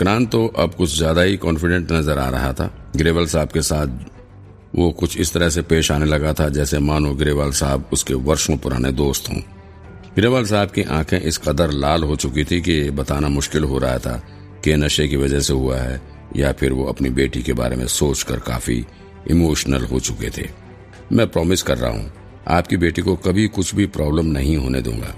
विक्रांत तो अब कुछ ज़्यादा ही कॉन्फिडेंट नज़र आ रहा था। ग्रेवल साहब के साथ वो कुछ इस तरह से पेश आने लगा था, जैसे मानो ग्रेवाल साहब उसके वर्षों पुराने दोस्त हों। ग्रेवाल साहब की आँखें इस कदर लाल हो चुकी थी कि बताना मुश्किल हो रहा था कि नशे की वजह से हुआ है, या फिर वो अपनी बेटी के बारे में सोचकर काफ़ी इमोशनल हो चुके थे। मैं प्रॉमिस कर रहा हूँ, आपकी बेटी को कभी कुछ भी प्रॉब्लम नहीं होने दूँगा।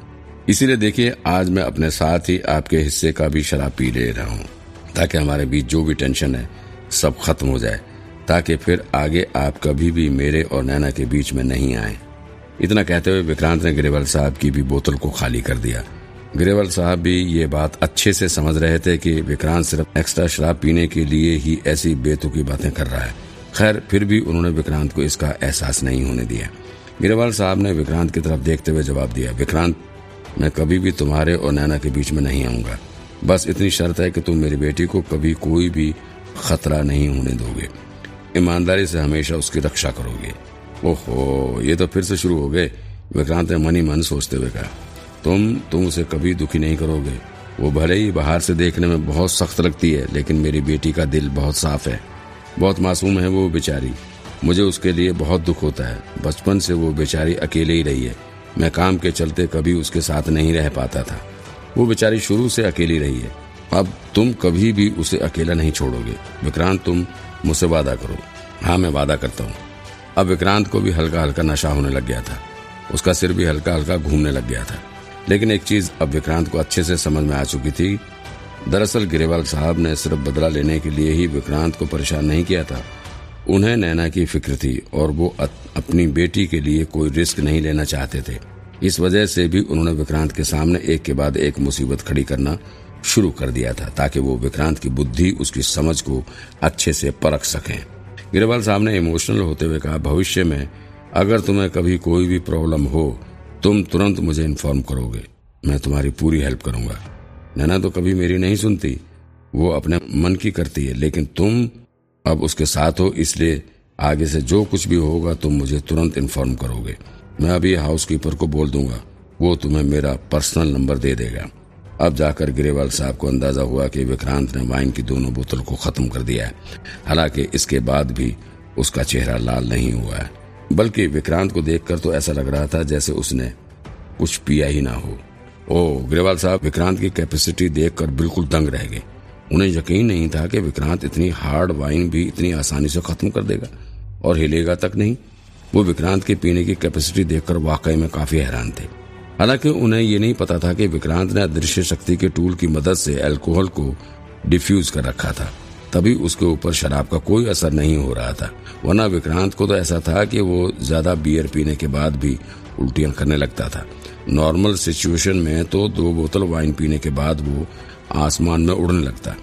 इसीलिए देखिए, आज मैं अपने साथ ही आपके हिस्से का भी शराब पी ले रहा हूँ। ताकि हमारे बीच जो भी टेंशन है, सब खत्म हो जाए, ताकि फिर आगे आप कभी भी मेरे और नैना के बीच में नहीं आए। इतना कहते हुए विक्रांत ने गिरेवल साहब की भी बोतल को खाली कर दिया। गिरेवल साहब भी ये बात अच्छे से समझ रहे थे कि विक्रांत सिर्फ़ एक्स्ट्रा शराब पीने के लिए ही ऐसी बेतुकी बातें कर रहा है। खैर, फिर भी उन्होंने विक्रांत को इसका एहसास नहीं होने दिया। ग्रेवाल साहब ने विक्रांत की तरफ़ देखते हुए जवाब दिया, विक्रांत, मैं कभी भी तुम्हारे और नैना के बीच में नहीं आऊँगा। बस इतनी शर्त है कि तुम मेरी बेटी को कभी कोई भी खतरा नहीं होने दोगे। ईमानदारी से हमेशा उसकी रक्षा करोगे। ओहो, ये तो फिर से शुरू हो गए। विक्रांत ने मन मन सोचते हुए कहा, तुम तुम उसे कभी दुखी नहीं करोगे। वो भले ही बाहर से देखने में बहुत सख्त लगती है, लेकिन मेरी बेटी का दिल बहुत साफ़ है। बहुत मासूम है वो बेचारी। मुझे उसके लिए बहुत दुख होता है। बचपन से वो बेचारी अकेले ही रही है। मैं काम के चलते कभी उसके साथ नहीं रह पाता था। वो बेचारी शुरू से अकेली रही है। अब तुम कभी भी उसे अकेला नहीं छोड़ोगे। विक्रांत, तुम मुझसे वादा करो। हाँ मैं वादा करता हूँ। अब विक्रांत को भी हल्का हल्का नशा होने लग गया था। उसका सिर भी हल्का हल्का घूमने लग गया था। लेकिन एक चीज़ अब विक्रांत को अच्छे से समझ में आ चुकी थी। दरअसल गिरेवाल साहब ने सिर्फ़ बदला लेने के लिए ही विक्रांत को परेशान नहीं किया था। उन्हें नैना की फ़िक्र थी और वो अपनी बेटी के लिए कोई रिस्क नहीं लेना चाहते थे। इस वजह से भी उन्होंने विक्रांत के सामने एक के बाद एक मुसीबत खड़ी करना शुरू कर दिया था, ताकि वो विक्रांत की बुद्धि, उसकी समझ को अच्छे से परख सकें। गिरवाल साहब ने इमोशनल होते हुए कहा, भविष्य में अगर तुम्हें कभी कोई भी प्रॉब्लम हो, तुम तुरंत मुझे इन्फॉर्म करोगे। मैं तुम्हारी पूरी हेल्प करूँगा। नैना तो कभी मेरी नहीं सुनती। वो अपने मन की करती है, लेकिन तुम अब उसके साथ हो, इसलिए आगे से जो कुछ भी होगा, तुम मुझे तुरंत इन्फॉर्म करोगे। मैं अभी हाउस कीपर को बोल दूँगा। वो तुम्हें मेरा पर्सनल नंबर दे देगा। अब जाकर ग्रेवाल साहब को अंदाज़ा हुआ कि विक्रांत ने वाइन की दोनों बोतल को खत्म कर दिया है। हालाँकि इसके बाद भी उसका चेहरा लाल नहीं हुआ है। बल्कि विक्रांत को देखकर तो ऐसा लग रहा था जैसे उसने कुछ पिया ही ना हो। ओ ग्रेवाल साहब, विक्रांत की कैपेसिटी देखकर बिल्कुल दंग रह गए। उन्हें यकीन नहीं था कि विक्रांत इतनी हार्ड वाइन भी इतनी आसानी से खत्म कर देगा। और हिलेगा तक नहीं। वो विक्रांत के पीने की कैपेसिटी देखकर वाकई में काफ़ी हैरान थे। हालाँकि उन्हें ये नहीं पता था कि विक्रांत ने अदृश्य शक्ति के टूल की मदद से अल्कोहल को डिफ्यूज कर रखा था। तभी उसके ऊपर शराब का कोई असर नहीं हो रहा था। वरना विक्रांत को तो ऐसा था कि वो ज़्यादा बियर पीने के बाद भी उल्टियाँ करने लगता था। नॉर्मल सिचुएशन में तो दो बोतल वाइन पीने के बाद वो आसमान में उड़ने लगता।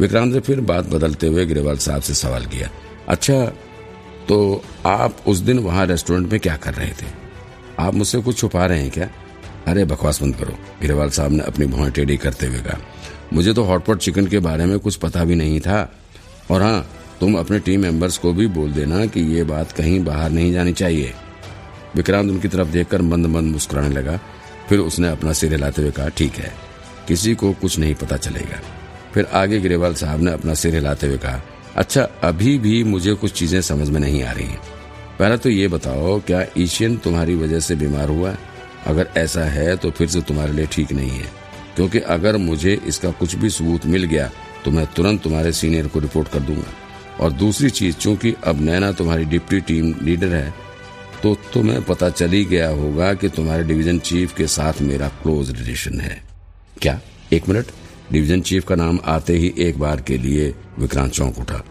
विक्रांत ने फिर बात बदलते हुए गिरेवाल साहब से सवाल किया अच्छा तो आप उस दिन वहाँ रेस्टोरेंट में क्या कर रहे थे? आप मुझसे कुछ छुपा रहे हैं क्या? अरे, बकवास बंद करो। गिरेवाल साहब ने अपनी भौं टेढ़ी करते हुए कहा, मुझे तो हॉटपॉट चिकन के बारे में कुछ पता भी नहीं था। और हाँ तुम अपने टीम मेंबर्स को भी बोल देना कि ये बात कहीं बाहर नहीं जानी चाहिए। विक्रांत उनकी तरफ़ देखकर मंद मंद मुस्कुराने लगा। फिर उसने अपना सिर हिलाते हुए कहा, ठीक है, किसी को कुछ नहीं पता चलेगा। फिर आगे गिरेवाल साहब ने अपना सिर हिलाते हुए कहा अच्छा अभी भी मुझे कुछ चीज़ें समझ में नहीं आ रही हैं। पहले तो ये बताओ, क्या ईशियन तुम्हारी वजह से बीमार हुआ? अगर ऐसा है तो फिर से तुम्हारे लिए ठीक नहीं है। क्योंकि अगर मुझे इसका कुछ भी सबूत मिल गया तो मैं तुरंत तुम्हारे सीनियर को रिपोर्ट कर दूँगा। और दूसरी चीज़, चूँकि अब नैना तुम्हारी डिप्टी टीम लीडर है तो तुम्हें पता चल गया होगा कि तुम्हारे डिवीज़न चीफ के साथ मेरा क्लोज रिलेशन है। क्या? एक मिनट। डिवीज़न चीफ का नाम आते ही एक बार के लिए विक्रांत चौंक उठा।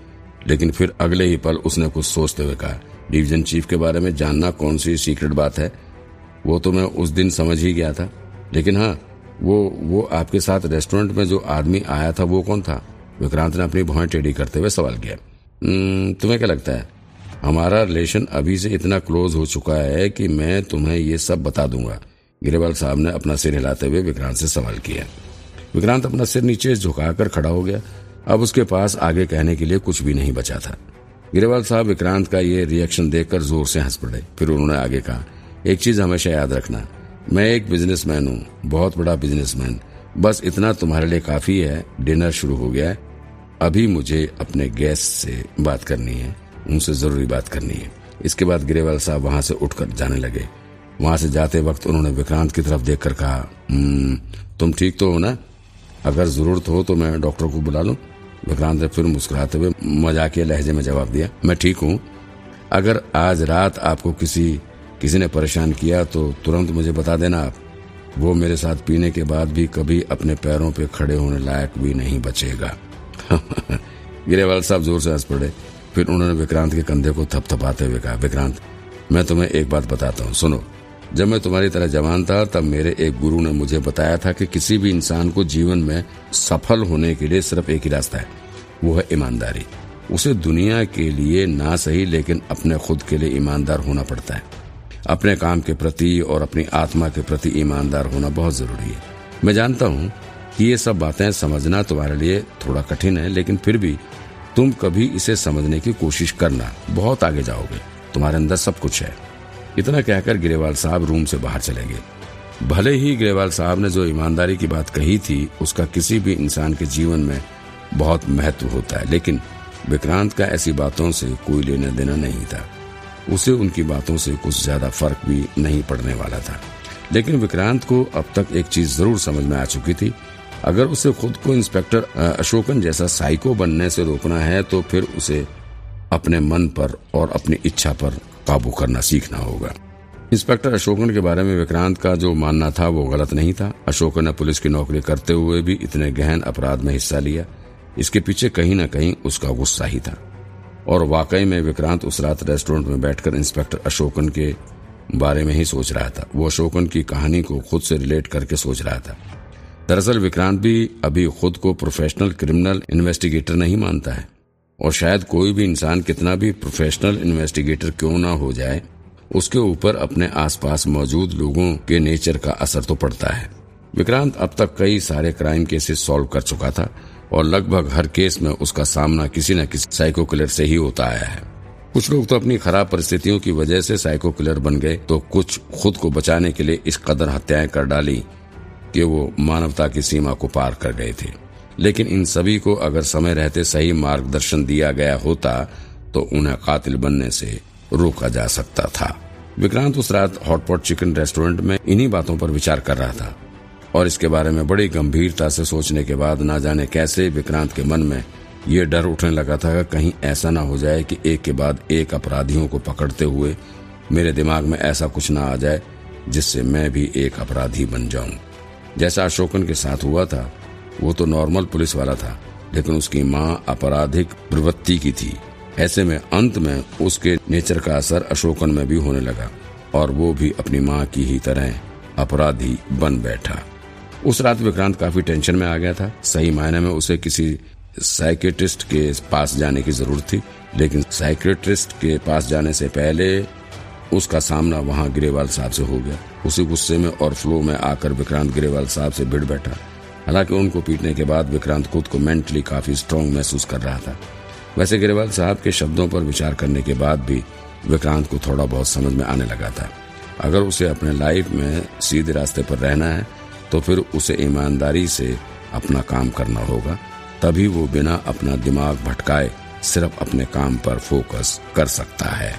लेकिन फिर अगले ही पल उसने कुछ सोचते हुए कहा, डिवीज़न चीफ के बारे में जानना कौन सी सीक्रेट बात है? वो तो मैं उस दिन समझ ही गया था। लेकिन हाँ वो वो आपके साथ रेस्टोरेंट में जो आदमी आया था, वो कौन था? विक्रांत ने अपनी भौं टेढ़ी करते हुए सवाल किया तुम्हें क्या लगता है? हमारा रिलेशन अभी से इतना क्लोज हो चुका है कि मैं तुम्हें ये सब बता दूँगा। गिरेवाल साहब ने अपना सिर हिलाते हुए विक्रांत से सवाल किया विक्रांत अपना सिर नीचे झुकाकर खड़ा हो गया। अब उसके पास आगे कहने के लिए कुछ भी नहीं बचा था। गिरेवाल साहब विक्रांत का ये रिएक्शन देखकर ज़ोर से हंस पड़े। फिर उन्होंने आगे कहा एक चीज़ हमेशा याद रखना मैं एक बिजनेसमैन हूँ बहुत बड़ा बिजनेसमैन बस इतना तुम्हारे लिए काफ़ी है डिनर शुरू हो गया अभी मुझे अपने गेस्ट से बात करनी है उनसे ज़रूरी बात करनी है। इसके बाद गिरेवाल साहब वहाँ से उठकर जाने लगे। वहाँ से जाते वक्त उन्होंने विक्रांत की तरफ़ देखकर कहा "हम्म, तुम ठीक तो हो ना? अगर ज़रूरत हो तो मैं डॉक्टर को बुला लूँ। विक्रांत ने फिर मुस्कुराते हुए मजाकिया लहजे में जवाब दिया, मैं ठीक हूँ। अगर आज रात आपको किसी किसी ने परेशान किया तो तुरंत मुझे बता देना आप। वो मेरे साथ पीने के बाद भी कभी अपने पैरों पे खड़े होने लायक भी नहीं बचेगा। गिरेवाल साहब ज़ोर से हंस पड़े। फिर उन्होंने विक्रांत के कंधे को थपथपाते हुए कहा, विक्रांत, मैं तुम्हें एक बात बताता हूँ। सुनो जब मैं तुम्हारी तरह जवान था, तब मेरे एक गुरु ने मुझे बताया था कि किसी भी इंसान को जीवन में सफल होने के लिए सिर्फ़ एक ही रास्ता है, वो है ईमानदारी। उसे दुनिया के लिए ना सही, लेकिन अपने खुद के लिए ईमानदार होना पड़ता है। अपने काम के प्रति और अपनी आत्मा के प्रति ईमानदार होना बहुत ज़रूरी है। मैं जानता हूँ कि ये सब बातें समझना तुम्हारे लिए थोड़ा कठिन है, लेकिन फिर भी तुम कभी इसे समझने की कोशिश करना, बहुत आगे जाओगे। तुम्हारे अंदर सब कुछ है। इतना कहकर गिरेवाल साहब रूम से बाहर चले गए। भले ही गिरेवाल साहब ने जो ईमानदारी की बात कही थी, उसका किसी भी इंसान के जीवन में बहुत महत्व होता है, लेकिन विक्रांत का ऐसी बातों से कोई लेना देना नहीं था। उसे उनकी बातों से कुछ ज़्यादा फ़र्क भी नहीं पड़ने वाला था। लेकिन विक्रांत को अब तक एक चीज़ ज़रूर समझ में आ चुकी थी। अगर उसे खुद को इंस्पेक्टर अशोकन जैसा साइको बनने से रोकना है तो फिर उसे अपने मन पर और अपनी इच्छा पर काबू करना सीखना होगा। इंस्पेक्टर अशोकन के बारे में विक्रांत का जो मानना था, वो गलत नहीं था। अशोकन ने पुलिस की नौकरी करते हुए भी इतने गहन अपराध में हिस्सा लिया। इसके पीछे कहीं न कहीं उसका गुस्सा ही था। और वाकई में विक्रांत उस रात रेस्टोरेंट में बैठकर इंस्पेक्टर अशोकन के बारे में ही सोच रहा था। वो अशोकन की कहानी को खुद से रिलेट करके सोच रहा था। दरअसल विक्रांत भी अभी खुद को प्रोफेशनल क्रिमिनल इन्वेस्टिगेटर नहीं मानता है। और शायद कोई भी इंसान कितना भी प्रोफेशनल इन्वेस्टिगेटर क्यों ना हो जाए, उसके ऊपर अपने आसपास मौजूद लोगों के नेचर का असर तो पड़ता है। विक्रांत अब तक कई सारे क्राइम केसेस सॉल्व कर चुका था और लगभग हर केस में उसका सामना किसी न किसी साइको किलर से ही होता आया है। कुछ लोग तो अपनी खराब परिस्थितियों की वजह से साइको किलर बन गए तो कुछ खुद को बचाने के लिए इस कदर हत्याएँ कर डाली कि वो मानवता की सीमा को पार कर गए थे। लेकिन इन सभी को अगर समय रहते सही मार्गदर्शन दिया गया होता तो उन्हें कातिल बनने से रोका जा सकता था। विक्रांत उस रात हॉटपॉट चिकन रेस्टोरेंट में इन्हीं बातों पर विचार कर रहा था। और इसके बारे में बड़ी गंभीरता से सोचने के बाद ना जाने कैसे विक्रांत के मन में ये डर उठने लगा था कहीं ऐसा ना हो जाए कि एक के बाद एक अपराधियों को पकड़ते हुए मेरे दिमाग में ऐसा कुछ ना आ जाए जिससे मैं भी एक अपराधी बन जाऊँ। जैसा अशोकन के साथ हुआ था वो तो नॉर्मल पुलिस वाला था, लेकिन उसकी माँ आपराधिक प्रवृत्ति की थी। ऐसे में अंत में उसके नेचर का असर अशोकन में भी होने लगा, और वो भी अपनी माँ की ही तरह अपराधी बन बैठा। उस रात विक्रांत काफ़ी टेंशन में आ गया था। सही मायने में उसे किसी साइकेट्रिस्ट के पास जाने की ज़रूरत थी, लेकिन साइकेट्रिस्ट के पास जाने से पहले उसका सामना वहाँ गिरेवाल साहब से हो गया। उसी गुस्से में और फ्लो में आकर विक्रांत गिरेवाल साहब से भिड़ बैठा। हालाँकि उनको पीटने के बाद विक्रांत खुद को मेंटली काफ़ी स्ट्रांग महसूस कर रहा था। वैसे गिरेवाल साहब के शब्दों पर विचार करने के बाद भी विक्रांत को थोड़ा बहुत समझ में आने लगा था। अगर उसे अपने लाइफ में सीधे रास्ते पर रहना है तो फिर उसे ईमानदारी से अपना काम करना होगा। तभी वो बिना अपना दिमाग भटकाए सिर्फ़ अपने काम पर फोकस कर सकता है।